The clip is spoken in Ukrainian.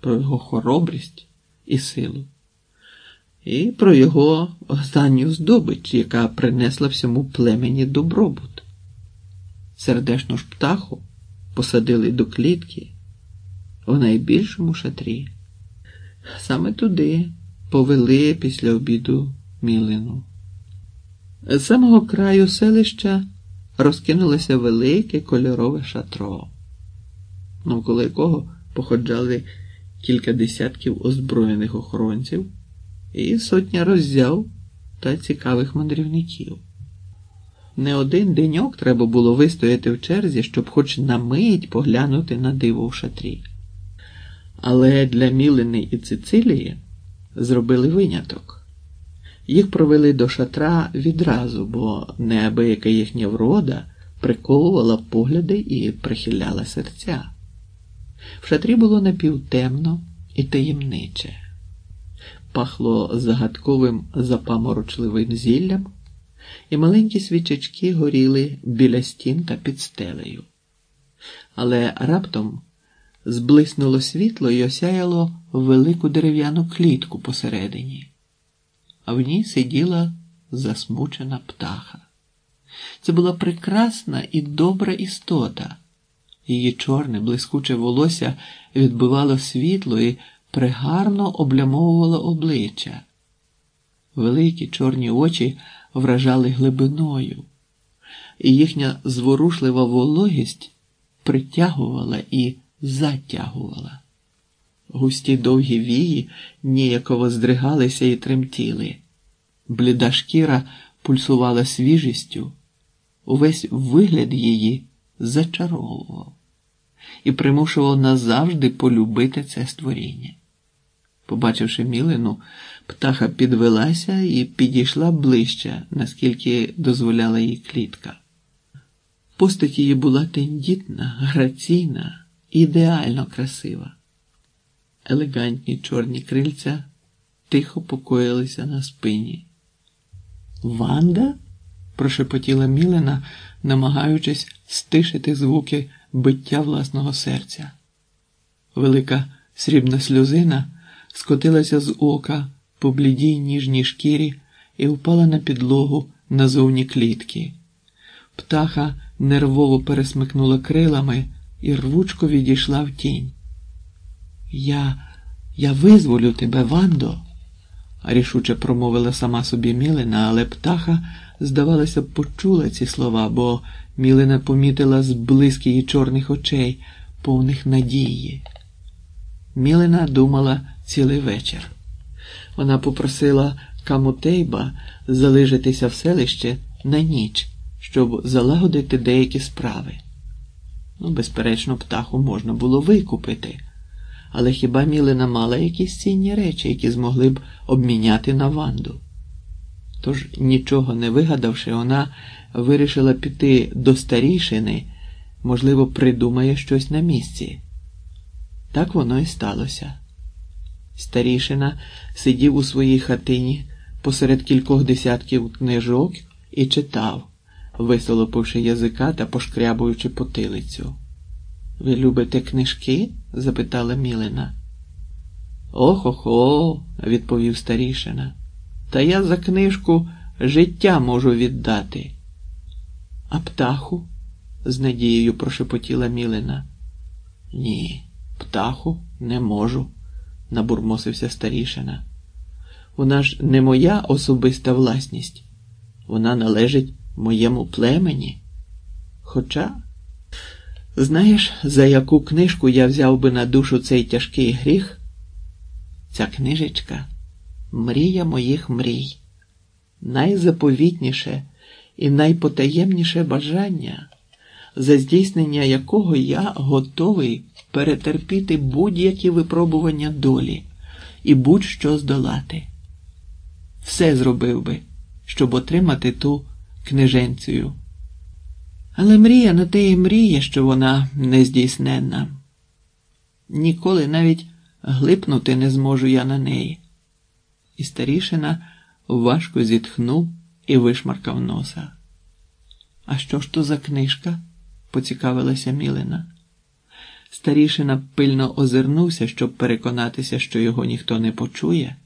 про його хоробрість і силу, і про його останню здобич, яка принесла всьому племені добробут. Сердешну ж птаху посадили до клітки в найбільшому шатрі. Саме туди повели після обіду мілину. З самого краю селища розкинулося велике кольорове шатро, навколо якого походжали кілька десятків озброєних охоронців і сотня роззяв та цікавих мандрівників. Не один деньок треба було вистояти в черзі, щоб хоч на мить поглянути на диво в шатрі. Але для Мілини і Цицилії зробили виняток. Їх провели до шатра відразу, бо неабияка їхня врода приковувала погляди і прихиляла серця. В шатрі було напівтемно і таємниче, пахло загадковим запаморочливим зіллям, і маленькі свічечки горіли біля стін та під стелею. Але раптом зблиснуло світло і осяяло велику дерев'яну клітку посередині, а в ній сиділа засмучена птаха. Це була прекрасна і добра істота. Її чорне, блискуче волосся відбивало світло і пригарно облямовувало обличчя. Великі чорні очі вражали глибиною, і їхня зворушлива вологість притягувала і затягувала. Густі довгі вії ніяково здригалися і тремтіли, бліда шкіра пульсувала свіжістю, увесь вигляд її зачаровував і примушував назавжди полюбити це створіння. Побачивши мілину, птаха підвелася і підійшла ближче, наскільки дозволяла їй клітка. Постать її була тендітна, граційна, ідеально красива. Елегантні чорні крильця тихо покоїлися на спині. Ванда? прошепотіла Мілина, намагаючись стишити звуки биття власного серця. Велика срібна сльозина скотилася з ока по блідій ніжній шкірі і впала на підлогу назовні клітки. Птаха нервово пересмикнула крилами і рвучко відійшла в тінь. Я я визволю тебе, Вандо, рішуче промовила сама собі Мілина, але птаха, здавалося, почула ці слова, бо Мілина помітила зблиск її чорних очей, повних надії. Мілина думала цілий вечір. Вона попросила Камутейба залишитися в селище на ніч, щоб залагодити деякі справи. Ну, безперечно, птаху можна було викупити, але хіба Мілина мала якісь цінні речі, які змогли б обміняти на ванду? Тож, нічого не вигадавши, вона вирішила піти до старішини, можливо, придумає щось на місці. Так воно і сталося. Старішина сидів у своїй хатині посеред кількох десятків книжок і читав, висолопивши язика та пошкрябуючи потилицю. Ви любите книжки? запитала Мілина. Ох охо, відповів старішина. Та я за книжку життя можу віддати. А птаху? з надією прошепотіла Мілина. Ні, птаху не можу, набурмосився старішина. Вона ж не моя особиста власність, вона належить моєму племені. Хоча, знаєш, за яку книжку я взяв би на душу цей тяжкий гріх? Ця книжечка мрія моїх мрій, найзаповітніше і найпотаємніше бажання, за здійснення якого я готовий перетерпіти будь-які випробування долі і будь-що здолати. Все зробив би, щоб отримати ту книженцію. Але мрія на те і мріє, що вона нездійсненна. Ніколи навіть глипнути не зможу я на неї. І старішина важко зітхнув і вишмаркав носа. А що ж то за книжка? поцікавилася Мілина. Старішина пильно озирнувся, щоб переконатися, що його ніхто не почує,